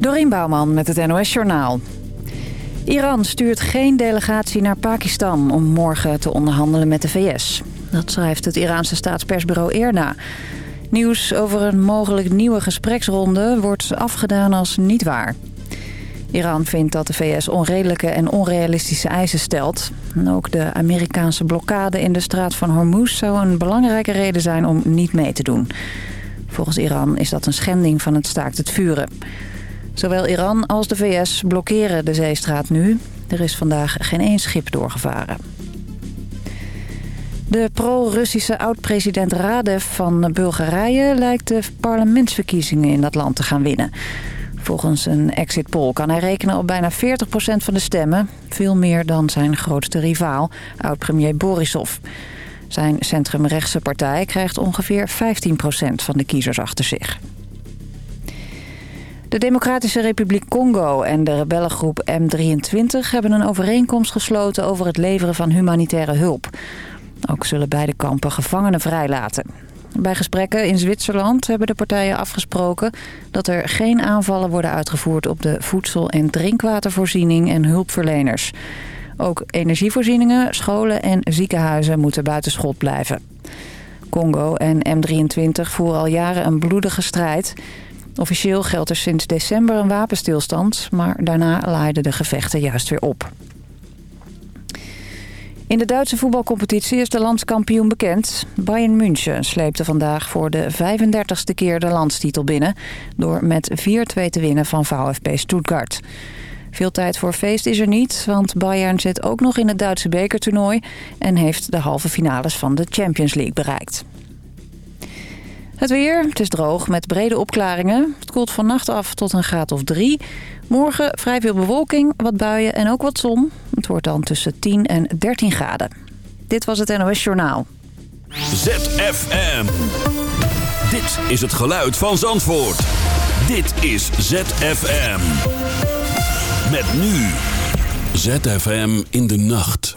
Dorien Bouwman met het NOS Journaal. Iran stuurt geen delegatie naar Pakistan om morgen te onderhandelen met de VS. Dat schrijft het Iraanse staatspersbureau ERNA. Nieuws over een mogelijk nieuwe gespreksronde wordt afgedaan als niet waar. Iran vindt dat de VS onredelijke en onrealistische eisen stelt. ook de Amerikaanse blokkade in de straat van Hormuz zou een belangrijke reden zijn om niet mee te doen. Volgens Iran is dat een schending van het staakt het vuren. Zowel Iran als de VS blokkeren de zeestraat nu. Er is vandaag geen één schip doorgevaren. De pro-Russische oud-president Radev van Bulgarije lijkt de parlementsverkiezingen in dat land te gaan winnen. Volgens een exit poll kan hij rekenen op bijna 40% van de stemmen. Veel meer dan zijn grootste rivaal, oud-premier Borisov. Zijn centrumrechtse partij krijgt ongeveer 15% van de kiezers achter zich. De Democratische Republiek Congo en de rebellengroep M23 hebben een overeenkomst gesloten over het leveren van humanitaire hulp. Ook zullen beide kampen gevangenen vrijlaten. Bij gesprekken in Zwitserland hebben de partijen afgesproken dat er geen aanvallen worden uitgevoerd op de voedsel- en drinkwatervoorziening en hulpverleners. Ook energievoorzieningen, scholen en ziekenhuizen moeten buitenschot blijven. Congo en M23 voeren al jaren een bloedige strijd. Officieel geldt er sinds december een wapenstilstand, maar daarna laaiden de gevechten juist weer op. In de Duitse voetbalcompetitie is de landskampioen bekend. Bayern München sleepte vandaag voor de 35ste keer de landstitel binnen... door met 4-2 te winnen van VfB Stuttgart. Veel tijd voor feest is er niet, want Bayern zit ook nog in het Duitse bekertoernooi... en heeft de halve finales van de Champions League bereikt. Het weer, het is droog met brede opklaringen. Het koelt vannacht af tot een graad of drie. Morgen vrij veel bewolking, wat buien en ook wat zon. Het wordt dan tussen 10 en 13 graden. Dit was het NOS Journaal. ZFM. Dit is het geluid van Zandvoort. Dit is ZFM. Met nu. ZFM in de nacht.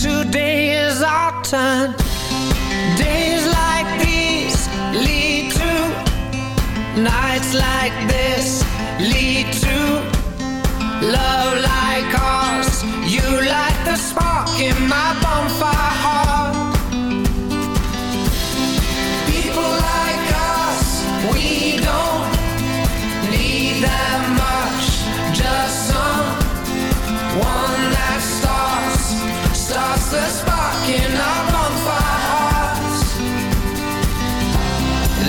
Today is our turn. Days like these lead to nights like this lead to love like ours. You light the spark in my bonfire heart.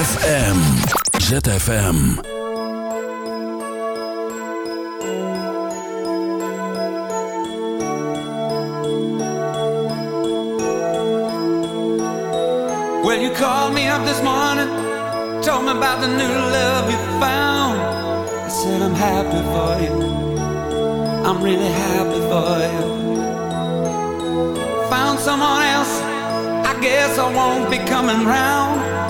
ZFM. ZFM. Well, you called me up this morning, told me about the new love you found. I said, I'm happy for you. I'm really happy for you. Found someone else, I guess I won't be coming round.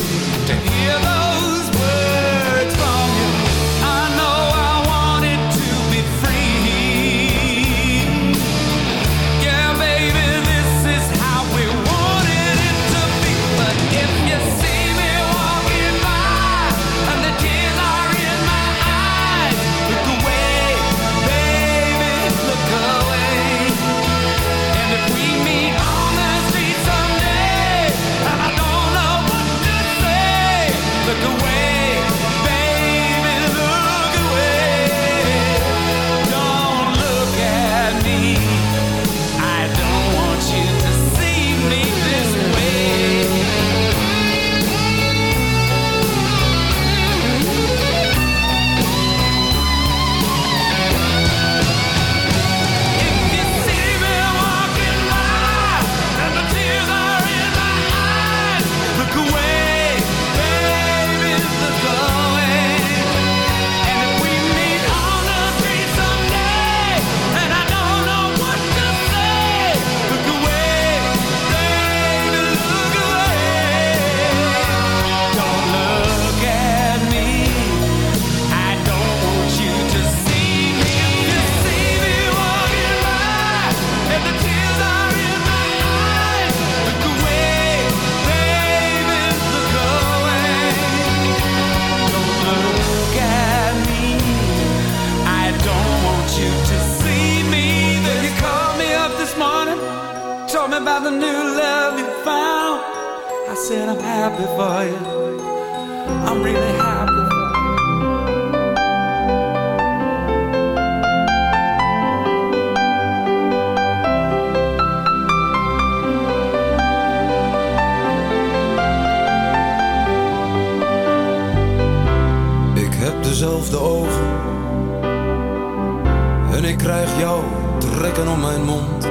happy for. I'm really happy. Ik dezelfde ogen En ik krijg jou trekken om mijn mond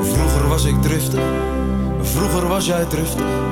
Vroeger was ik driftig Vroeger was jij driftig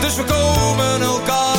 dus we komen elkaar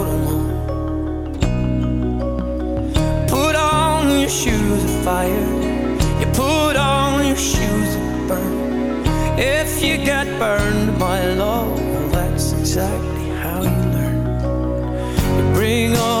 shoes of fire. You put on your shoes and burn. If you get burned my love, well, that's exactly how you learn. You bring on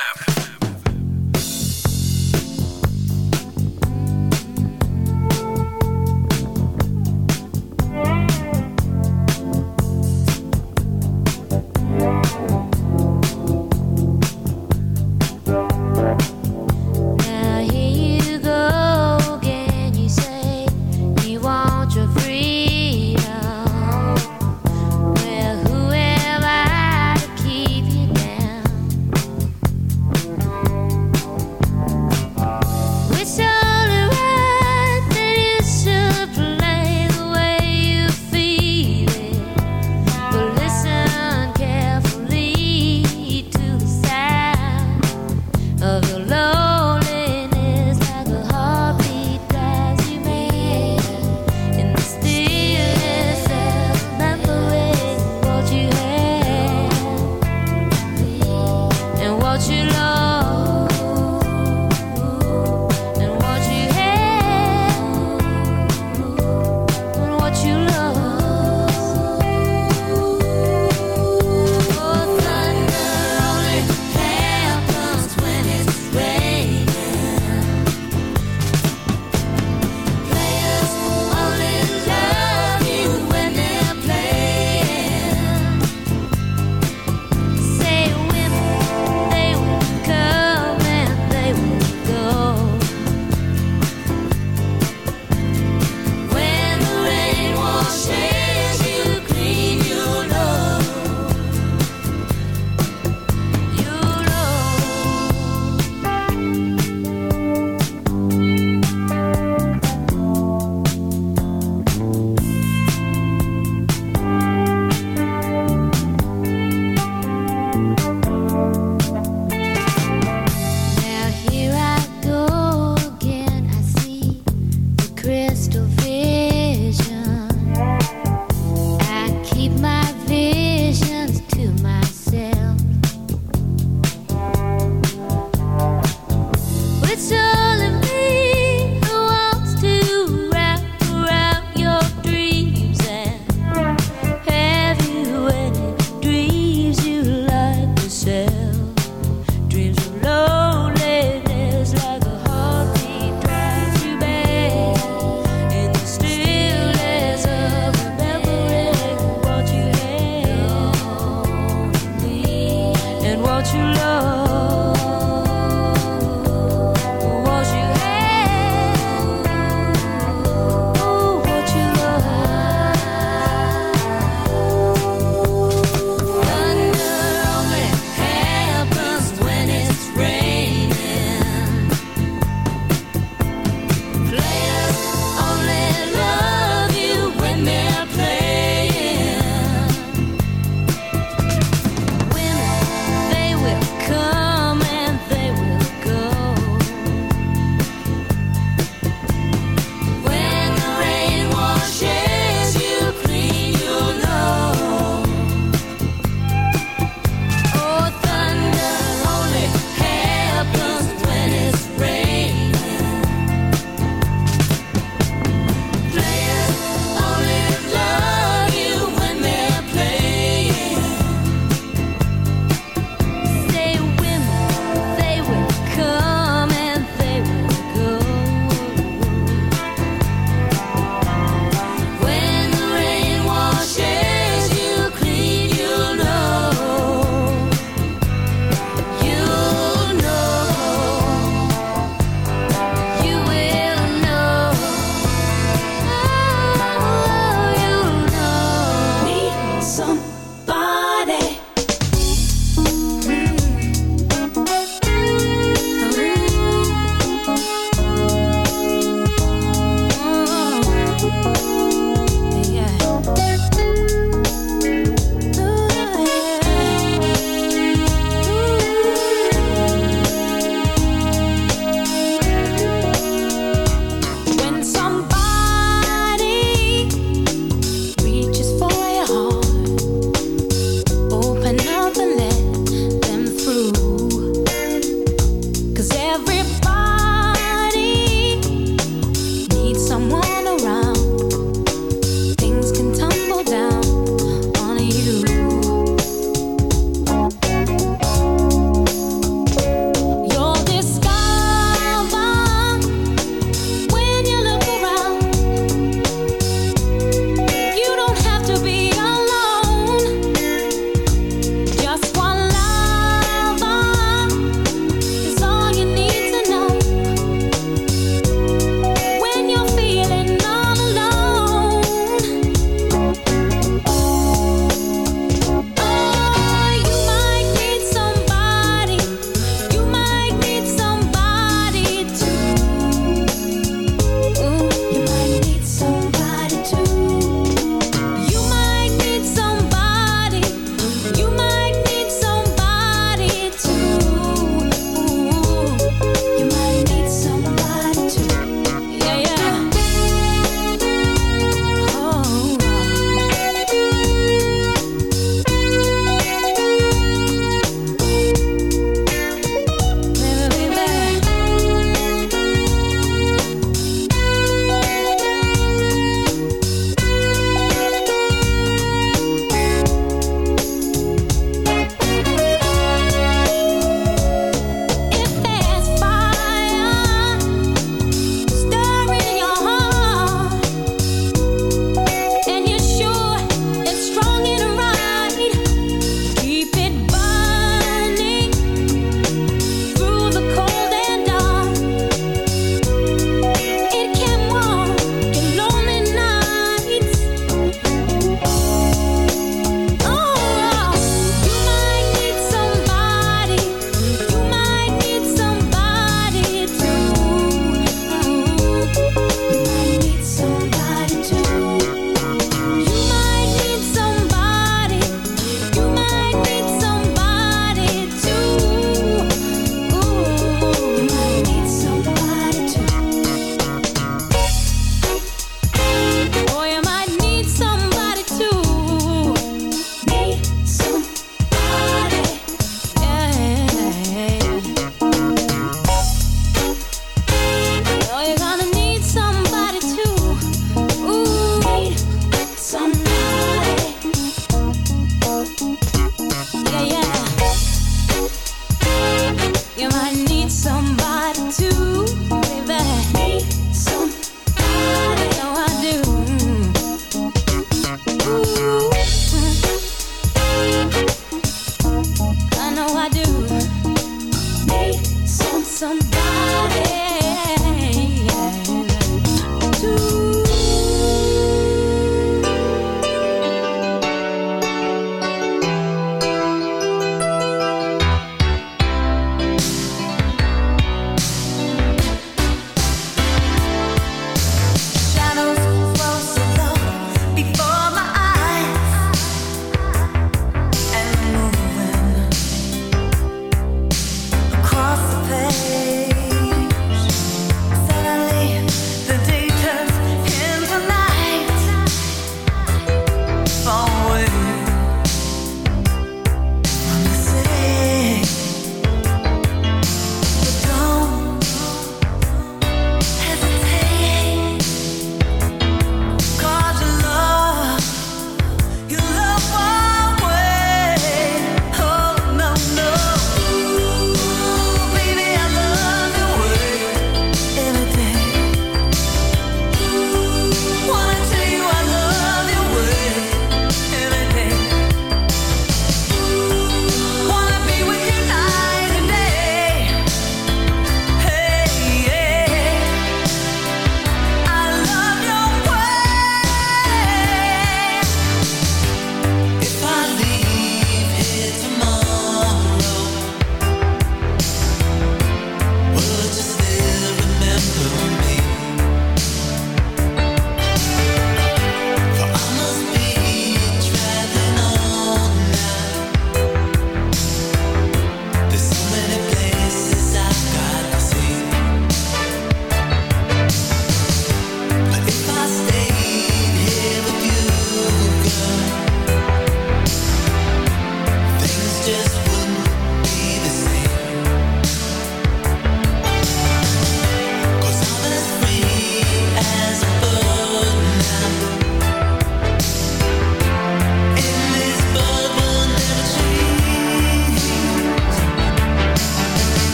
wash me.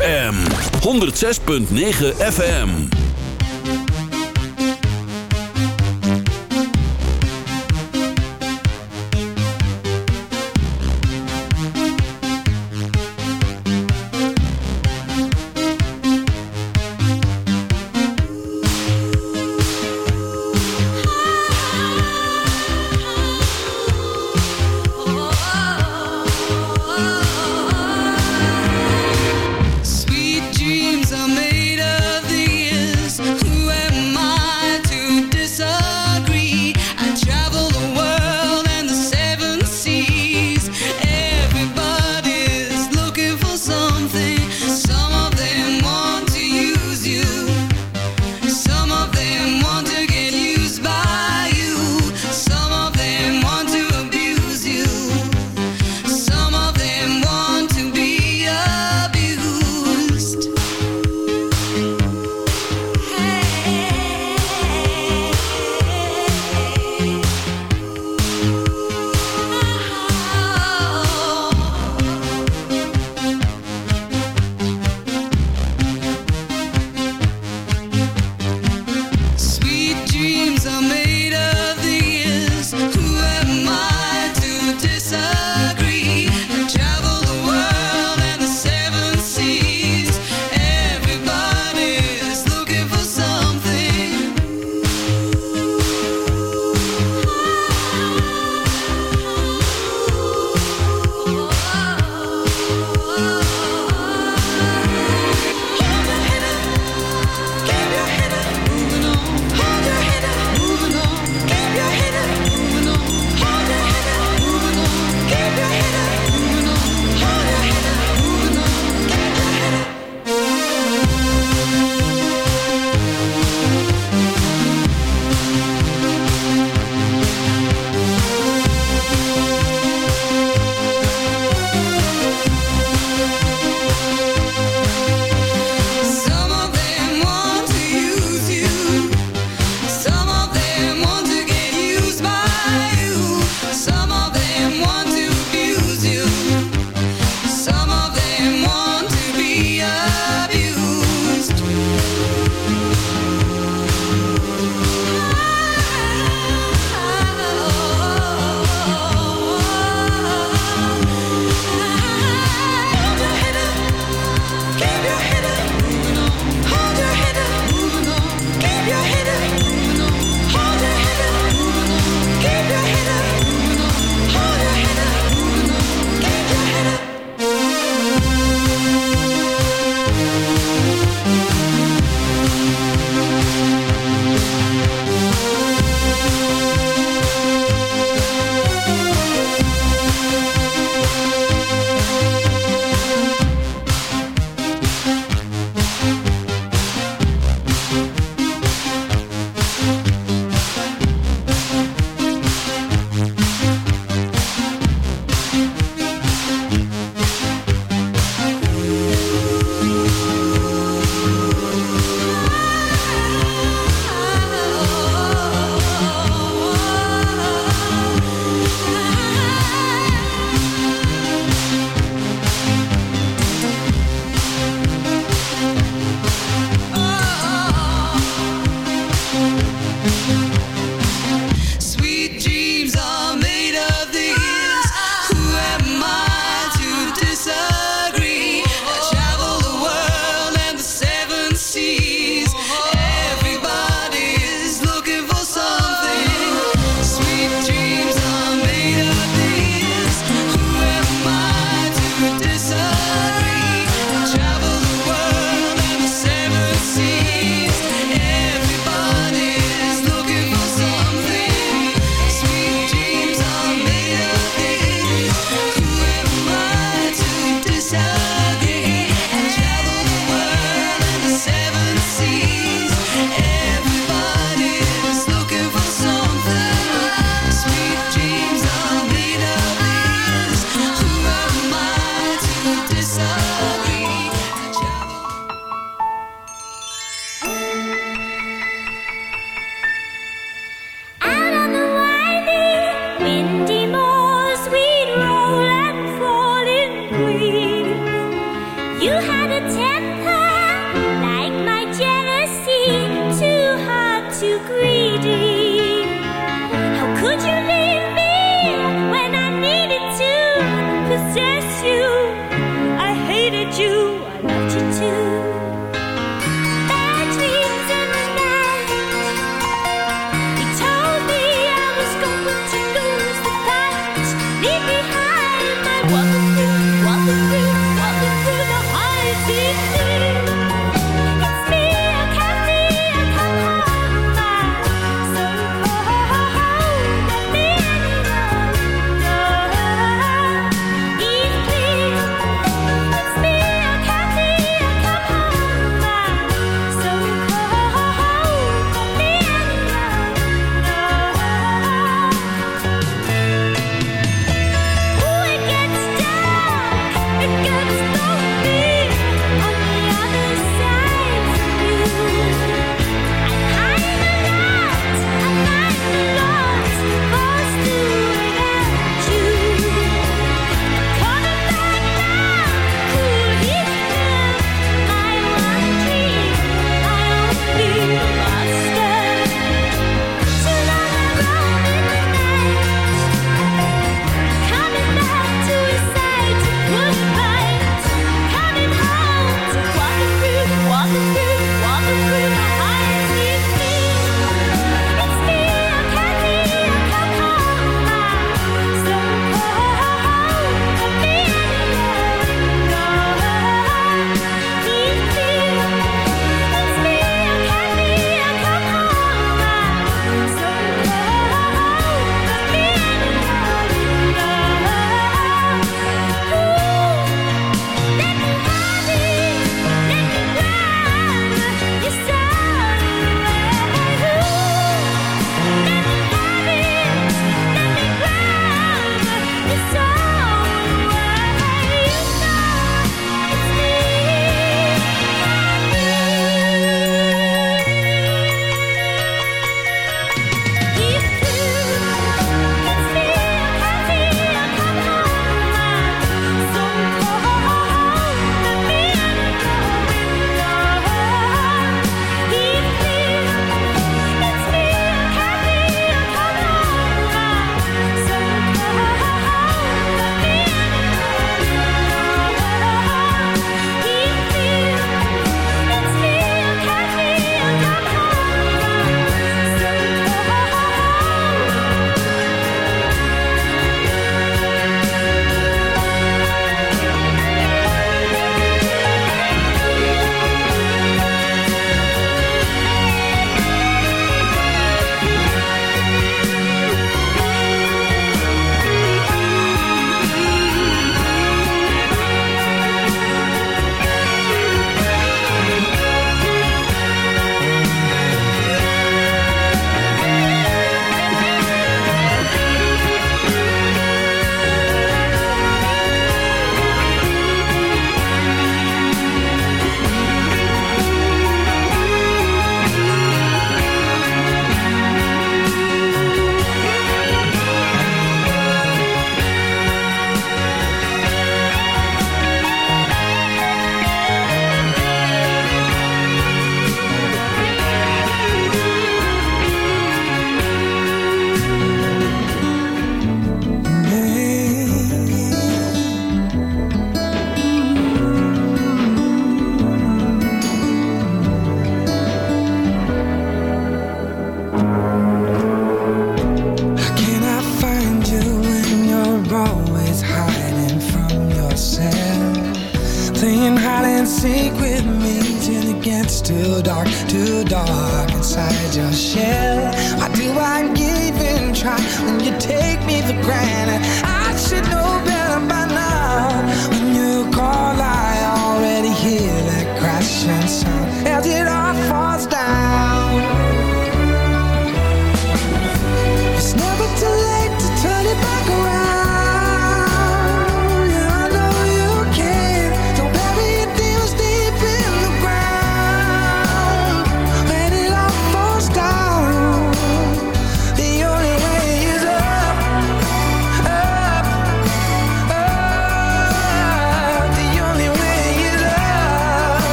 ZFM 106.9 FM.